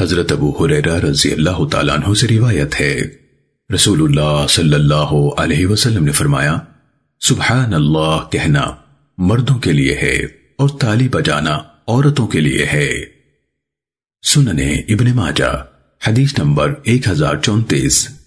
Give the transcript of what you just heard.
حضرت ابو حریرہ رضی اللہ تعالیٰ عنہ سے روایت ہے۔ رسول اللہ صلی اللہ علیہ وسلم نے فرمایا، سبحان اللہ، کہنا مردوں کے لیے ہے اور تالی بجانا عورتوں کے لیے ہے۔ سننے ابن ماجہ، حدیث نمبر ایک ہزار چونتیس۔